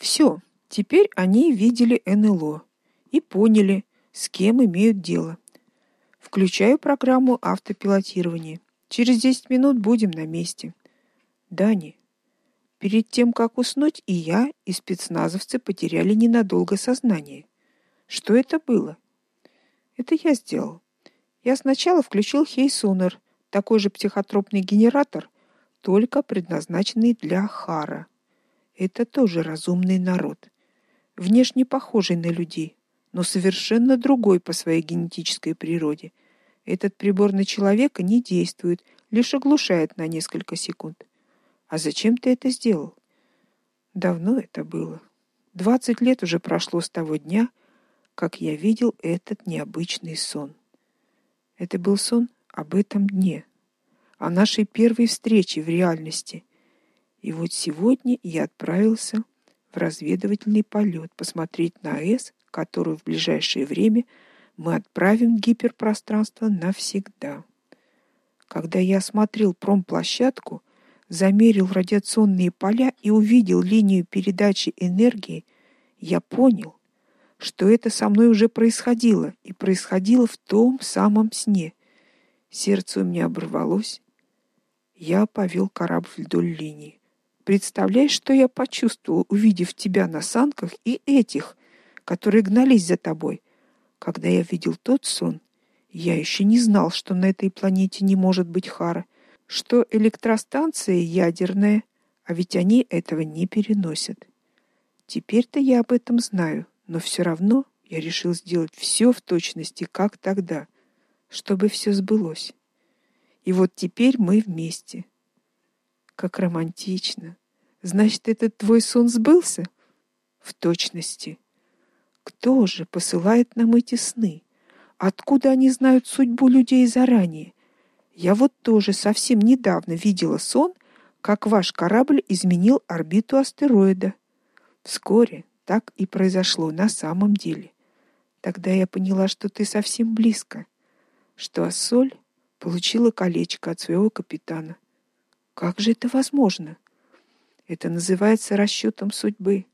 Все, теперь они видели НЛО и поняли, с кем имеют дело. Включаю программу автопилотирования. Через 10 минут будем на месте. Дани, перед тем как уснуть, и я, и спецназовцы потеряли ненадолго сознание. Что это было? Это я сделал. Я сначала включил Хейсунер, такой же психотропный генератор, только предназначенный для Хара. Это тоже разумный народ, внешне похожий на людей, но совершенно другой по своей генетической природе. Этот прибор на человека не действует, лишь оглушает на несколько секунд. А зачем ты это сделал? Давно это было. Двадцать лет уже прошло с того дня, как я видел этот необычный сон. Это был сон об этом дне, о нашей первой встрече в реальности. И вот сегодня я отправился в разведывательный полет посмотреть на АЭС, которую в ближайшее время мы отправим в гиперпространство навсегда. Когда я осмотрел промплощадку, замерил радиационные поля и увидел линию передачи энергии, я понял, что это со мной уже происходило и происходило в том самом сне. Сердце у меня оборвалось. Я повел корабль вдоль линии. Представляешь, что я почувствовал, увидев тебя на санках и этих, которые гнались за тобой. Когда я видел тот сон, я еще не знал, что на этой планете не может быть Хара, что электростанция ядерная, а ведь они этого не переносят. Теперь-то я об этом знаю, но все равно я решил сделать все в точности, как тогда, чтобы все сбылось. И вот теперь мы вместе. Как романтично. Значит, этот твой сон сбылся? В точности. Кто же посылает нам эти сны? Откуда они знают судьбу людей заранее? Я вот тоже совсем недавно видела сон, как ваш корабль изменил орбиту астероида. Вскоре так и произошло на самом деле. Тогда я поняла, что ты совсем близко, что Ассоль получила колечко от своего капитана. Как же это возможно? Это называется расчетом судьбы.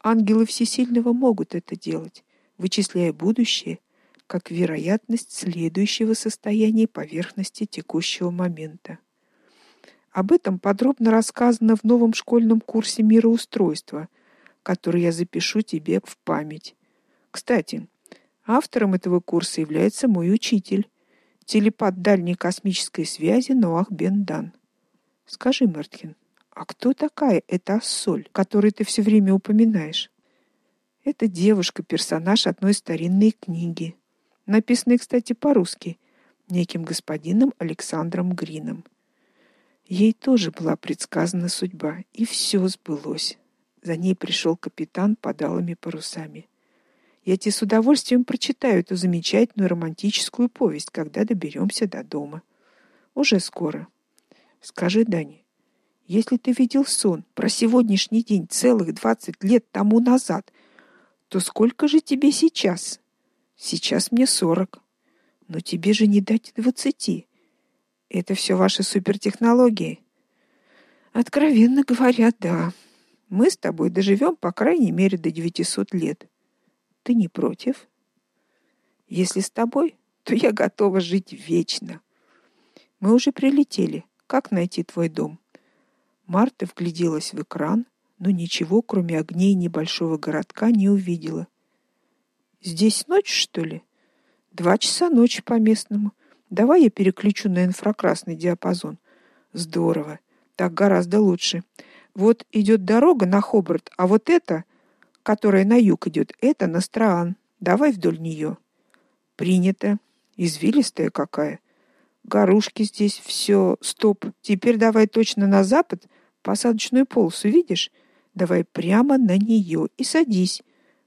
Ангелы всесильного могут это делать, вычисляя будущее как вероятность следующего состояния поверхности текущего момента. Об этом подробно рассказано в новом школьном курсе мироустройства, который я запишу тебе в память. Кстати, автором этого курса является мой учитель, телепат дальней космической связи Ноах Бендан. Скажи, Мартхин, а кто такая эта Соль, которую ты все время упоминаешь? Это девушка, персонаж одной старинной книги написанный, кстати, по-русски, неким господином Александром Грином. Ей тоже была предсказана судьба, и все сбылось. За ней пришел капитан под алыми парусами. Я тебе с удовольствием прочитаю эту замечательную романтическую повесть, когда доберемся до дома. Уже скоро. Скажи, Дани, если ты видел сон про сегодняшний день целых двадцать лет тому назад, то сколько же тебе сейчас? Сейчас мне сорок. Но тебе же не дать двадцати. Это все ваши супертехнологии. Откровенно говоря, да. Мы с тобой доживем по крайней мере до 900 лет. Ты не против? Если с тобой, то я готова жить вечно. Мы уже прилетели. Как найти твой дом? Марта вгляделась в экран, но ничего, кроме огней небольшого городка, не увидела. Здесь ночь, что ли? Два часа ночи по местному. Давай я переключу на инфракрасный диапазон. Здорово. Так гораздо лучше. Вот идет дорога на Хобарт, а вот эта, которая на юг идет, это на Страан. Давай вдоль нее. Принято. Извилистая какая. Горушки здесь все. Стоп. Теперь давай точно на запад, посадочную полосу, видишь? Давай прямо на нее и садись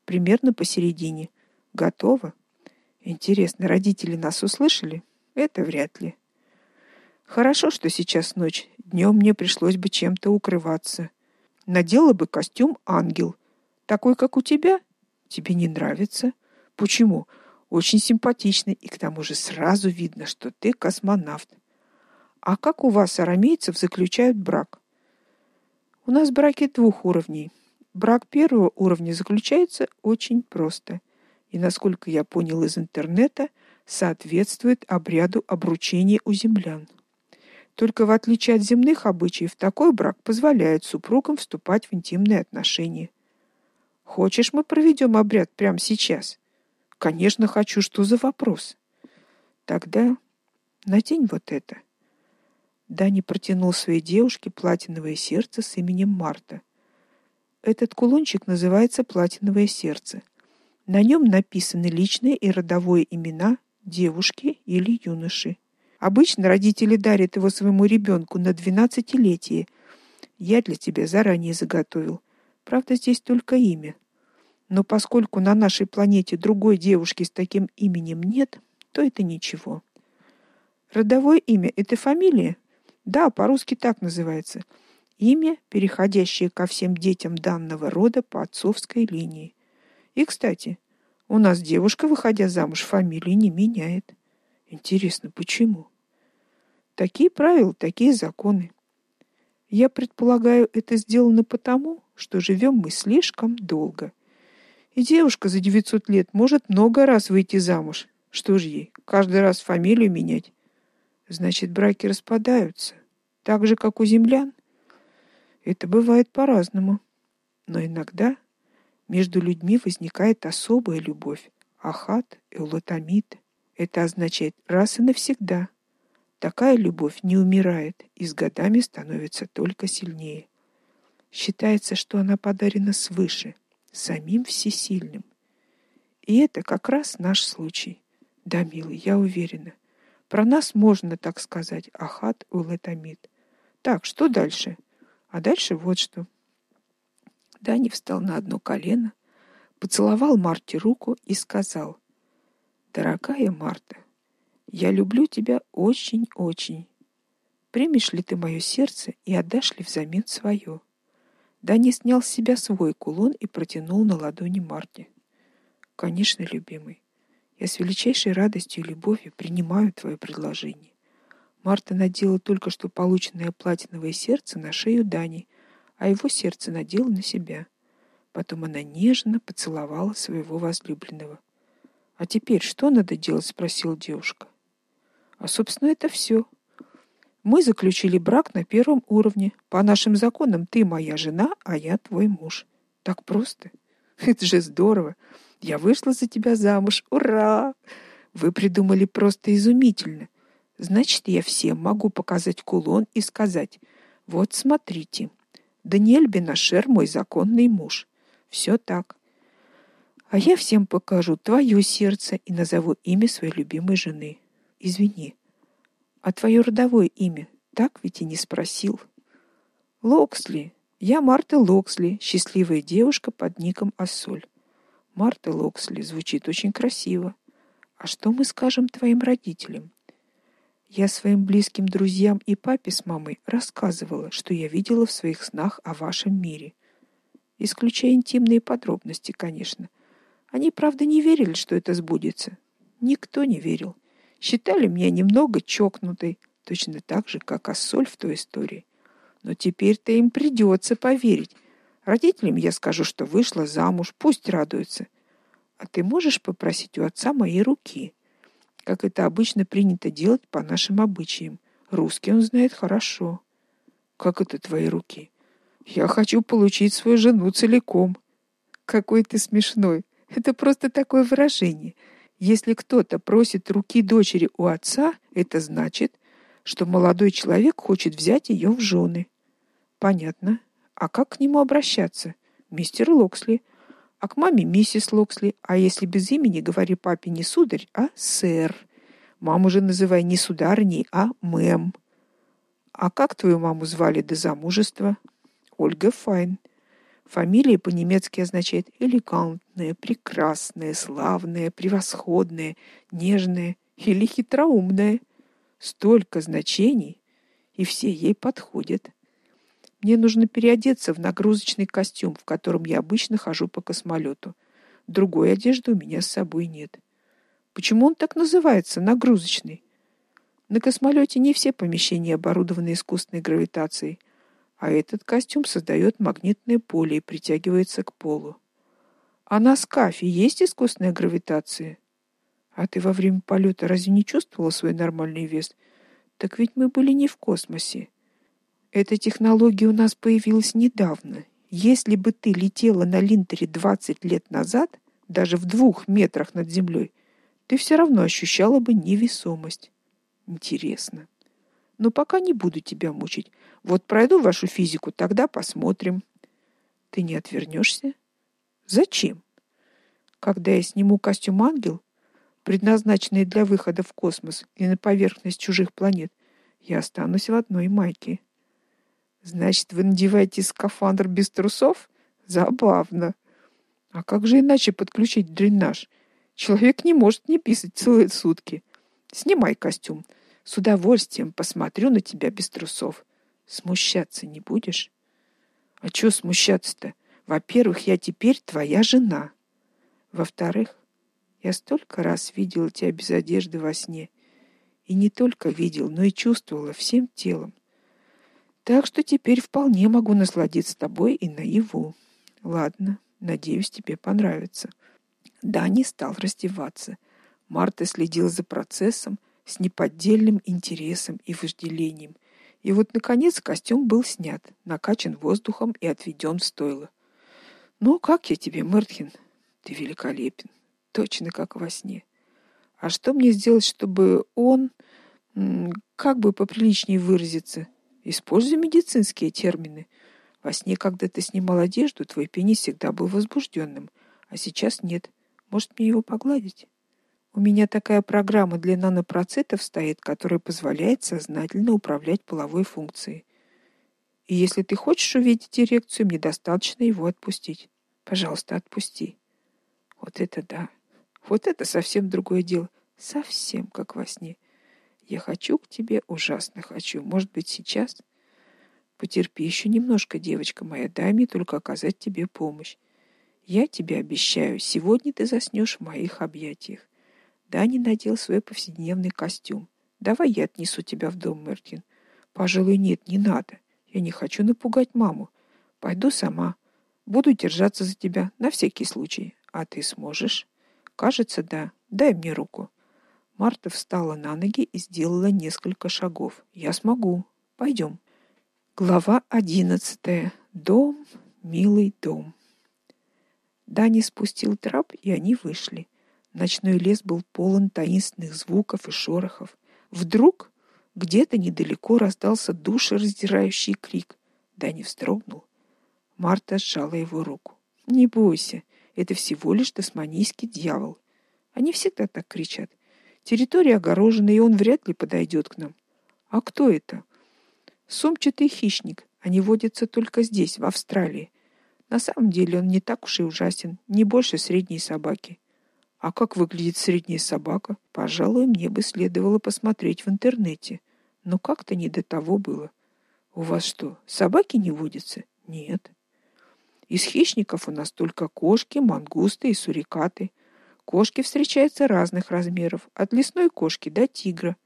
примерно посередине. Готово. Интересно, родители нас услышали? Это вряд ли. Хорошо, что сейчас ночь. Днем мне пришлось бы чем-то укрываться. Надела бы костюм ангел, такой как у тебя. Тебе не нравится? Почему? Очень симпатичный, и к тому же сразу видно, что ты космонавт. А как у вас арамейцев заключают брак? У нас браки двух уровней. Брак первого уровня заключается очень просто. И насколько я понял из интернета, соответствует обряду обручения у землян. Только в отличие от земных обычаев, такой брак позволяет супругам вступать в интимные отношения. Хочешь, мы проведем обряд прямо сейчас? Конечно, хочу. Что за вопрос? Тогда надень вот это. Дани протянул своей девушке платиновое сердце с именем Марта. Этот кулончик называется платиновое сердце. На нем написаны личные и родовые имена девушки или юноши. Обычно родители дарят его своему ребенку на двенадцатилетие. Я для тебя заранее заготовил. Правда, здесь только имя. Но поскольку на нашей планете другой девушки с таким именем нет, то это ничего. Родовое имя это фамилия? Да, по-русски так называется. Имя, переходящее ко всем детям данного рода по отцовской линии. И, кстати, у нас девушка, выходя замуж, фамилии не меняет. Интересно, почему? Такие правила, такие законы. Я предполагаю, это сделано потому, что живем мы слишком долго. И девушка за 900 лет может много раз выйти замуж. Что ж ей, каждый раз фамилию менять? Значит, браки распадаются, так же как у землян. Это бывает по-разному. Но иногда между людьми возникает особая любовь, ахат и улатамид. Это означает раз и навсегда – Такая любовь не умирает и с годами становится только сильнее. Считается, что она подарена свыше, самим всесильным. И это как раз наш случай. Да, милый, я уверена. Про нас можно так сказать, ахат улетамид. Так, что дальше? А дальше вот что. Дани встал на одно колено, поцеловал Марте руку и сказал: "Дорогая Марта, я люблю тебя очень-очень. Примешь ли ты мое сердце и отдашь ли взамен свое?» Дани снял с себя свой кулон и протянул на ладони Марте. Конечно, любимый. Я с величайшей радостью и любовью принимаю твое предложение. Марта надела только что полученное платиновое сердце на шею Дани, а его сердце надела на себя. Потом она нежно поцеловала своего возлюбленного. А теперь что надо делать, спросила девушка. А собственно это все. Мы заключили брак на первом уровне. По нашим законам ты моя жена, а я твой муж. Так просто. Это же здорово. Я вышла за тебя замуж. Ура! Вы придумали просто изумительно. Значит, я всем могу показать кулон и сказать: "Вот смотрите, Даниэль Бенашер мой законный муж". Все так. А я всем покажу твое сердце и назову имя своей любимой жены. Извини. А твое родовое имя так ведь и не спросил. Локсли. Я Марта Локсли, счастливая девушка под ником Ассоль. Марта Локсли звучит очень красиво. А что мы скажем твоим родителям? Я своим близким друзьям и папе с мамой рассказывала, что я видела в своих снах о вашем мире. Исключая интимные подробности, конечно. Они, правда, не верили, что это сбудется. Никто не верил считали меня немного чокнутой, точно так же, как Ассоль в той истории. Но теперь-то им придется поверить. Родителям я скажу, что вышла замуж, пусть радуются. А ты можешь попросить у отца моей руки, как это обычно принято делать по нашим обычаям. Русский он знает хорошо. Как это твои руки? Я хочу получить свою жену целиком. Какой ты смешной. Это просто такое выражение. Если кто-то просит руки дочери у отца, это значит, что молодой человек хочет взять ее в жены. Понятно. А как к нему обращаться? Мистер Локсли. А к маме миссис Локсли. А если без имени, говори папе не сударь, а сэр. Маму же называй не сударыней, а мэм. А как твою маму звали до замужества? Ольга Файн. Фамилия по-немецки означает элегантная, прекрасная, славная, превосходная, нежная или хитроумная. Столько значений, и все ей подходят. Мне нужно переодеться в нагрузочный костюм, в котором я обычно хожу по космолету. Другой одежды у меня с собой нет. Почему он так называется, нагрузочный? На космолете не все помещения оборудованы искусственной гравитацией. А этот костюм создает магнитное поле и притягивается к полу. А на скафе есть искусственная гравитация? А ты во время полета разве не чувствовала свой нормальный вес? Так ведь мы были не в космосе. Эта технология у нас появилась недавно. Если бы ты летела на линтере 20 лет назад, даже в двух метрах над землей, ты все равно ощущала бы невесомость. Интересно. Но пока не буду тебя мучить. Вот пройду вашу физику, тогда посмотрим. Ты не отвернешься? Зачем? Когда я сниму костюм ангел, предназначенный для выхода в космос и на поверхность чужих планет, я останусь в одной майке. Значит, вы надеваете скафандр без трусов? Забавно. А как же иначе подключить дренаж? Человек не может не писать целые сутки. Снимай костюм. С удовольствием посмотрю на тебя без трусов. Смущаться не будешь? А что смущаться-то? Во-первых, я теперь твоя жена. Во-вторых, я столько раз видела тебя без одежды во сне, и не только видел, но и чувствовала всем телом. Так что теперь вполне могу насладиться тобой и наяву. Ладно, надеюсь, тебе понравится. Дани стал раздеваться. Марта следила за процессом с неподдельным интересом и вожделением. И вот наконец костюм был снят, накачан воздухом и отведен в стойло. Ну, как я тебе, Мертхин? Ты великолепен точно как во сне. А что мне сделать, чтобы он, как бы поприличнее выразиться, используя медицинские термины? Во сне, когда ты снимал одежду, твой пенис всегда был возбужденным, а сейчас нет. Может, мне его погладить? У меня такая программа для нанопроцитов стоит, которая позволяет сознательно управлять половой функцией. И если ты хочешь увидеть эрекцию, мне достаточно его отпустить. Пожалуйста, отпусти. Вот это да. Вот это совсем другое дело, совсем как во сне. Я хочу к тебе, ужасно хочу. Может быть, сейчас? Потерпи еще немножко, девочка моя, дай мне только оказать тебе помощь. Я тебе обещаю, сегодня ты заснешь в моих объятиях. Дани надел свой повседневный костюм. Давай я отнесу тебя в дом, Мертин. Пожалуй, нет, не надо. Я не хочу напугать маму. Пойду сама. Буду держаться за тебя на всякий случай. А ты сможешь? Кажется, да. Дай мне руку. Марта встала на ноги и сделала несколько шагов. Я смогу. Пойдем. Глава одиннадцатая. Дом, милый дом. Дани спустил трап, и они вышли. Ночной лес был полон таинственных звуков и шорохов. Вдруг где-то недалеко раздался душераздирающий крик. Дани вздрогнул. Марта сжала его руку. Не бойся, это всего лишь тасманийский дьявол. Они всегда так кричат. Территория огорожена, и он вряд ли подойдет к нам. А кто это? Сумчатый хищник. Они водятся только здесь, в Австралии. На самом деле он не так уж и ужасен, не больше средней собаки. А как выглядит средняя собака? Пожалуй, мне бы следовало посмотреть в интернете. Но как-то не до того было. У вас что, собаки не водятся? Нет. Из хищников у нас только кошки, мангусты и сурикаты. Кошки встречаются разных размеров, от лесной кошки до тигра.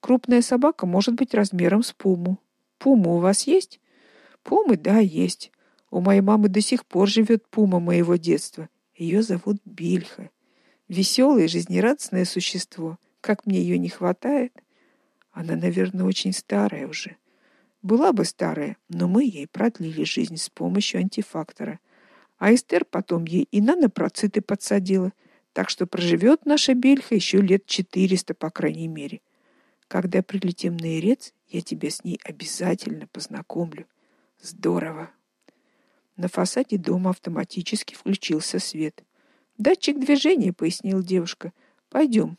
Крупная собака может быть размером с пуму. Пума у вас есть? Пумы, да, есть. У моей мамы до сих пор живет пума моего детства. Ее зовут Бильха. Веселое, жизнерадостное существо. Как мне ее не хватает. Она, наверное, очень старая уже. Была бы старая, но мы ей продлили жизнь с помощью антифактора. А Эстер потом ей и нанопроциты подсадила, так что проживет наша бельха еще лет четыреста по крайней мере. Когда прилетим на Ирец, я тебя с ней обязательно познакомлю. Здорово. На фасаде дома автоматически включился свет. Датчик движения, пояснила девушка. Пойдем.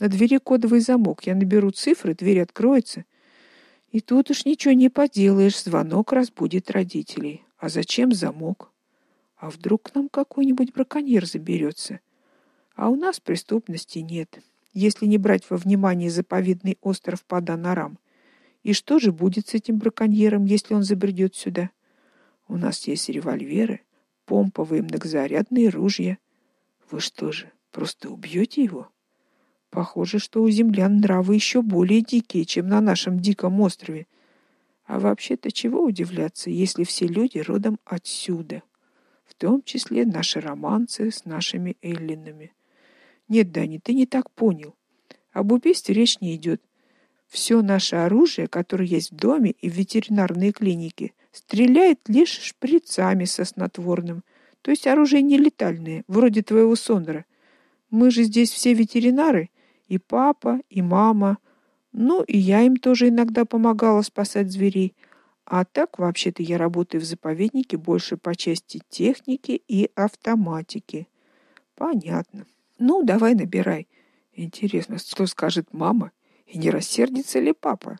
На двери кодовый замок. Я наберу цифры, дверь откроется. И тут уж ничего не поделаешь, звонок разбудит родителей. А зачем замок? А вдруг к нам какой-нибудь браконьер заберется? А у нас преступности нет, если не брать во внимание заповедный остров Паданарам. И что же будет с этим браконьером, если он забредет сюда? У нас есть револьверы, помповые многозарядные ружья. Вы что же, просто убьете его? Похоже, что у землян нравы еще более дикие, чем на нашем диком острове. А вообще-то чего удивляться, если все люди родом отсюда, в том числе наши романцы с нашими эллинами. Нет, Дани, ты не так понял. Об убийстве речь не идет. Все наше оружие, которое есть в доме и в ветеринарной клинике, стреляет лишь шприцами со снотворным. То есть оружие не летальное, вроде твоего Сондера. Мы же здесь все ветеринары, и папа, и мама. Ну, и я им тоже иногда помогала спасать зверей. А так вообще-то я работаю в заповеднике больше по части техники и автоматики. Понятно. Ну, давай набирай. Интересно, что скажет мама и не рассердится ли папа?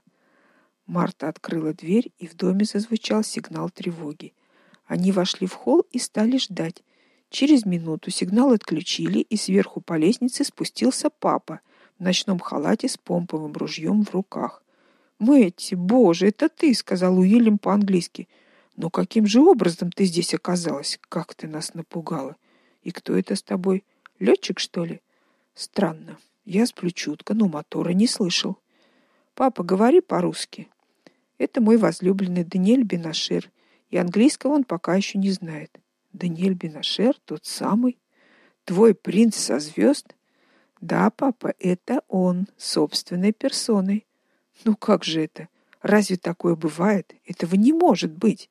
Марта открыла дверь, и в доме зазвучал сигнал тревоги. Они вошли в холл и стали ждать. Через минуту сигнал отключили, и сверху по лестнице спустился папа в ночном халате с помповым ружьем в руках. "Мэтти, боже, это ты", сказал Уильям по-английски. "Но каким же образом ты здесь оказалась? Как ты нас напугала? И кто это с тобой? Летчик, что ли?" Странно. Я сплю чутко, но мотора не слышал. Папа, говори по-русски. Это мой возлюбленный Даниэль Бенашер, и английского он пока еще не знает. Даниэль Бенашер, тот самый, твой принц со звезд? Да, папа, это он, собственной персоной. Ну как же это? Разве такое бывает? Этого не может быть.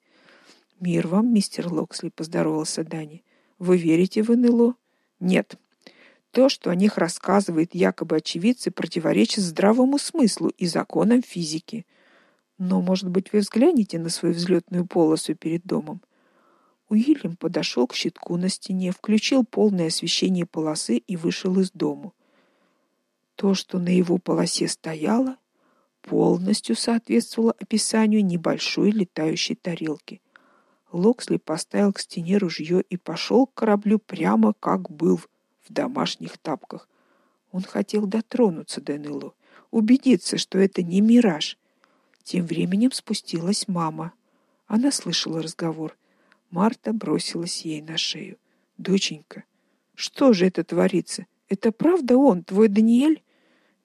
Мир вам, мистер Локсли, поздоровался Дани. Вы верите в НЛО? Нет. То, что о них рассказывают якобы очевидцы, противоречит здравому смыслу и законам физики. Но, может быть, вы взглянете на свою взлетную полосу перед домом? Уильям подошел к щитку на стене, включил полное освещение полосы и вышел из дому. То, что на его полосе стояло, полностью соответствовало описанию небольшой летающей тарелки. Локсли поставил к стене ружье и пошел к кораблю прямо как был в домашних тапках. Он хотел дотронуться до НЛО, убедиться, что это не мираж. Тем временем спустилась мама. Она слышала разговор. Марта бросилась ей на шею. Доченька, что же это творится? Это правда он, твой Даниэль?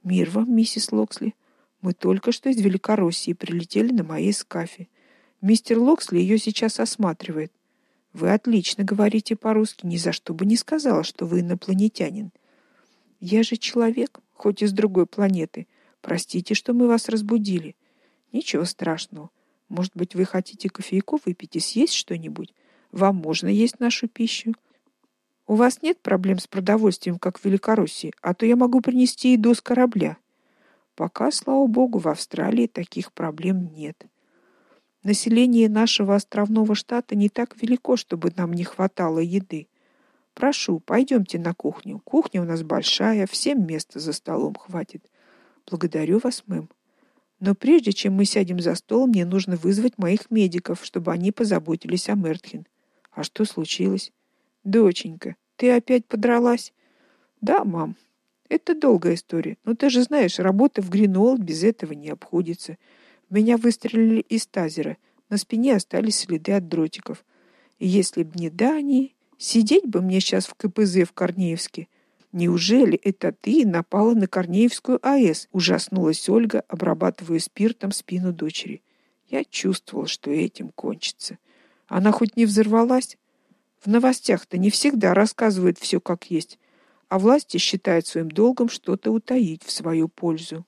Мир вам, миссис Локсли. Мы только что из Великороссии прилетели на моей скафе. Мистер Локсли ее сейчас осматривает. Вы отлично говорите по-русски, ни за что бы не сказала, что вы инопланетянин. Я же человек, хоть из другой планеты. Простите, что мы вас разбудили. Ничего страшного. Может быть, вы хотите кофейку выпить и съесть что-нибудь? Вам можно есть нашу пищу. У вас нет проблем с продовольствием, как в Великороссии, а то я могу принести еду с корабля. Пока, слава богу, в Австралии таких проблем нет. Население нашего островного штата не так велико, чтобы нам не хватало еды. Прошу, пойдемте на кухню. Кухня у нас большая, всем места за столом хватит. Благодарю вас, мэм. Но прежде чем мы сядем за стол, мне нужно вызвать моих медиков, чтобы они позаботились о Мертхин. А что случилось? Доченька, ты опять подралась? Да, мам. Это долгая история. Но ты же знаешь, работа в Гринолд без этого не обходится. В меня выстрелили из тазера. На спине остались следы от дротиков. И если б не Дани, сидеть бы мне сейчас в КПЗ в Корнеевске. Неужели это ты напала на Корнеевскую АЭС? Ужаснулась Ольга, обрабатывая спиртом спину дочери. Я чувствовал, что этим кончится. Она хоть не взорвалась? В новостях-то не всегда рассказывают все как есть, а власти считают своим долгом что-то утаить в свою пользу.